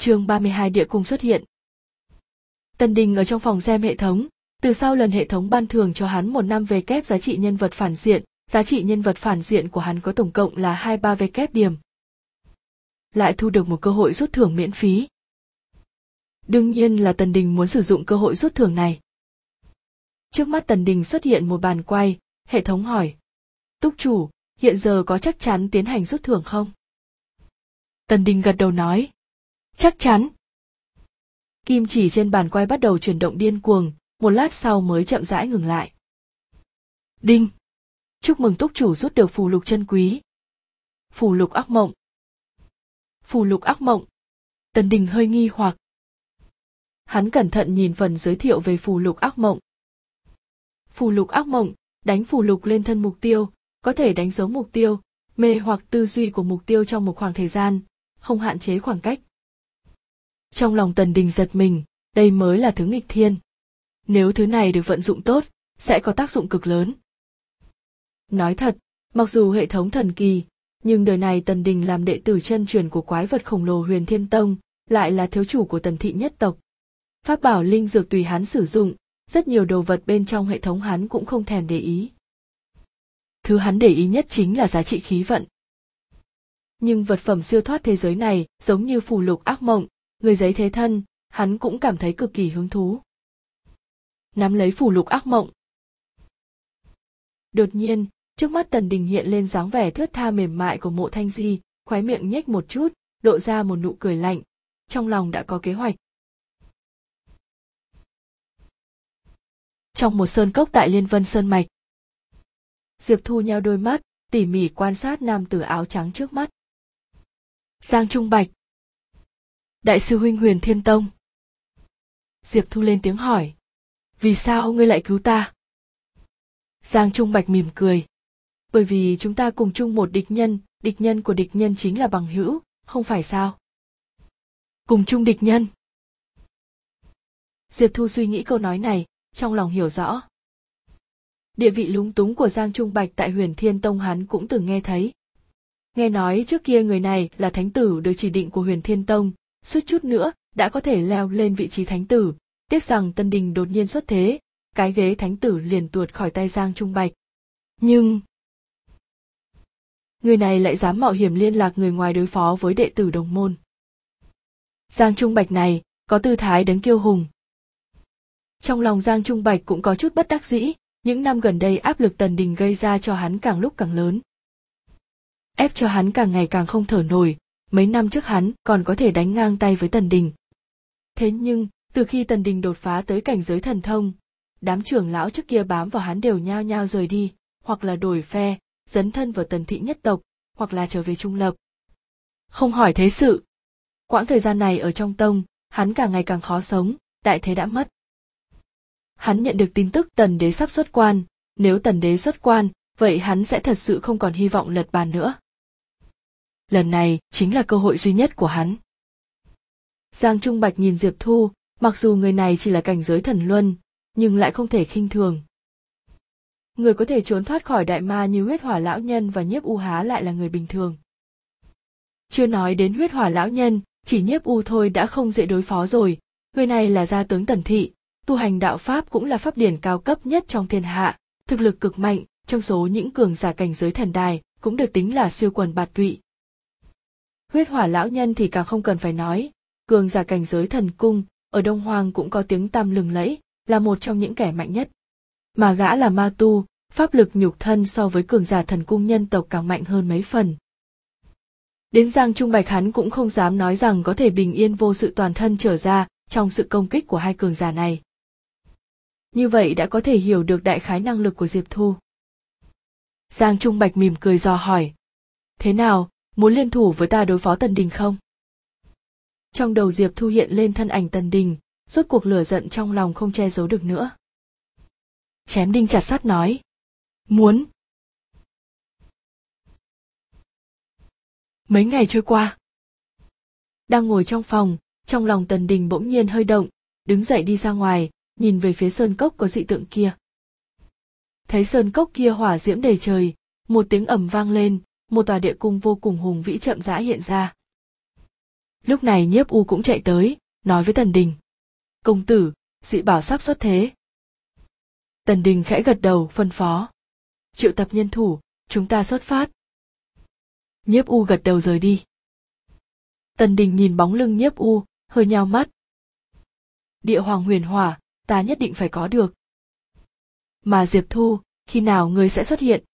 chương 32 địa cung xuất hiện. Tần Đình ở trong phòng xem hệ thống, từ sau lần hệ thống ban thưởng cho hắn một năm về kép giá trị nhân vật phản diện, giá trị nhân vật phản diện của hắn có tổng cộng là 23 về kép điểm. Lại thu được một cơ hội rút thưởng miễn phí. Đương nhiên là Tần Đình muốn sử dụng cơ hội rút thưởng này. Trước mắt Tần Đình xuất hiện một bàn quay, hệ thống hỏi. Túc chủ, hiện giờ có chắc chắn tiến hành rút thưởng không? Tần Đình gật đầu nói. Chắc chắn. Kim chỉ trên bàn quay bắt đầu chuyển động điên cuồng, một lát sau mới chậm rãi ngừng lại. Đinh! Chúc mừng túc chủ rút được phù lục chân quý. Phù lục ác mộng. Phù lục ác mộng. Tần Đình hơi nghi hoặc. Hắn cẩn thận nhìn phần giới thiệu về phù lục ác mộng. Phù lục ác mộng, đánh phù lục lên thân mục tiêu, có thể đánh dấu mục tiêu, mê hoặc tư duy của mục tiêu trong một khoảng thời gian, không hạn chế khoảng cách. Trong lòng Tần Đình giật mình, đây mới là thứ nghịch thiên. Nếu thứ này được vận dụng tốt, sẽ có tác dụng cực lớn. Nói thật, mặc dù hệ thống thần kỳ, nhưng đời này Tần Đình làm đệ tử chân truyền của quái vật khổng lồ Huyền Thiên Tông, lại là thiếu chủ của Tần thị nhất tộc. Pháp bảo linh dược tùy hắn sử dụng, rất nhiều đồ vật bên trong hệ thống hắn cũng không thèm để ý. Thứ hắn để ý nhất chính là giá trị khí vận. Nhưng vật phẩm siêu thoát thế giới này giống như phù lục ác mộng, người giấy thế thân, hắn cũng cảm thấy cực kỳ hứng thú. Nắm lấy phủ lục ác mộng. Đột nhiên, trước mắt Tần Đình hiện lên dáng vẻ thướt tha mềm mại của mộ thanh di, khóe miệng nhếch một chút, lộ ra một nụ cười lạnh, trong lòng đã có kế hoạch. Trong một sơn cốc tại Liên Vân Sơn Mạch. Diệp Thu nheo đôi mắt, tỉ mỉ quan sát nam tử áo trắng trước mắt. Giang Trung Bạch. Đại sư huynh huyền thiên tông. Diệp Thu lên tiếng hỏi. Vì sao ngươi lại cứu ta? Giang Trung Bạch mỉm cười. Bởi vì chúng ta cùng chung một địch nhân, địch nhân của địch nhân chính là bằng hữu, không phải sao? Cùng chung địch nhân. Diệp Thu suy nghĩ câu nói này, trong lòng hiểu rõ. Địa vị lúng túng của Giang Trung Bạch tại huyền Thiên Tông hắn cũng từng nghe thấy. Nghe nói trước kia người này là thánh tử được chỉ định của huyền Thiên Tông, suốt chút nữa đã có thể leo lên vị trí thánh tử, tiếc rằng Tân Đình đột nhiên xuất thế, cái ghế thánh tử liền tuột khỏi tay Giang Trung Bạch. Nhưng... Người này lại dám mạo hiểm liên lạc người ngoài đối phó với đệ tử đồng môn. Giang Trung Bạch này, có tư thái đấng kiêu hùng. Trong lòng Giang Trung Bạch cũng có chút bất đắc dĩ, những năm gần đây áp lực tần đình gây ra cho hắn càng lúc càng lớn. Ép cho hắn càng ngày càng không thở nổi, mấy năm trước hắn còn có thể đánh ngang tay với tần đình. Thế nhưng, từ khi tần đình đột phá tới cảnh giới thần thông, đám trưởng lão trước kia bám vào hắn đều nhao nhao rời đi, hoặc là đổi phe, dấn thân vào tần thị nhất tộc, hoặc là trở về trung lập. Không hỏi thế sự. Quãng thời gian này ở trong tông, hắn càng ngày càng khó sống, đại thế đã mất. Hắn nhận được tin tức tần đế sắp xuất quan, nếu tần đế xuất quan, vậy hắn sẽ thật sự không còn hy vọng lật bàn nữa. Lần này chính là cơ hội duy nhất của hắn. Giang Trung Bạch nhìn Diệp Thu, mặc dù người này chỉ là cảnh giới thần luân, nhưng lại không thể khinh thường. Người có thể trốn thoát khỏi đại ma như huyết hỏa lão nhân và nhiếp u há lại là người bình thường. Chưa nói đến huyết hỏa lão nhân, chỉ nhiếp u thôi đã không dễ đối phó rồi, người này là gia tướng tần thị, tu hành đạo pháp cũng là pháp điển cao cấp nhất trong thiên hạ, thực lực cực mạnh, trong số những cường giả cảnh giới thần đài, cũng được tính là siêu quần bạt tụy. Huyết hỏa lão nhân thì càng không cần phải nói, cường giả cảnh giới thần cung, ở Đông Hoàng cũng có tiếng tăm lừng lẫy, là một trong những kẻ mạnh nhất. Mà gã là ma tu, pháp lực nhục thân so với cường giả thần cung nhân tộc càng mạnh hơn mấy phần. Đến Giang Trung Bạch hắn cũng không dám nói rằng có thể bình yên vô sự toàn thân trở ra trong sự công kích của hai cường giả này. Như vậy đã có thể hiểu được đại khái năng lực của Diệp Thu. Giang Trung Bạch mỉm cười dò hỏi. Thế nào, muốn liên thủ với ta đối phó Tần Đình không? Trong đầu Diệp Thu hiện lên thân ảnh Tần Đình, rốt cuộc lửa giận trong lòng không che giấu được nữa. Chém đinh chặt sắt nói. Muốn. Mấy ngày trôi qua. Đang ngồi trong phòng, trong lòng Tần Đình bỗng nhiên hơi động, đứng dậy đi ra ngoài, nhìn về phía sơn cốc có dị tượng kia. Thấy sơn cốc kia hỏa diễm đầy trời, một tiếng ầm vang lên, một tòa địa cung vô cùng hùng vĩ chậm rãi hiện ra. lúc này nhiếp u cũng chạy tới, nói với tần đình. Công tử, dị bảo sắp xuất thế. Tần đình khẽ gật đầu, phân phó. Triệu tập nhân thủ, chúng ta xuất phát. Nhiếp u gật đầu rời đi. Tần đình nhìn bóng lưng nhiếp u, hơi nhao mắt. Địa hoàng huyền hỏa, ta nhất định phải có được. Mà diệp thu, khi nào ngươi sẽ xuất hiện?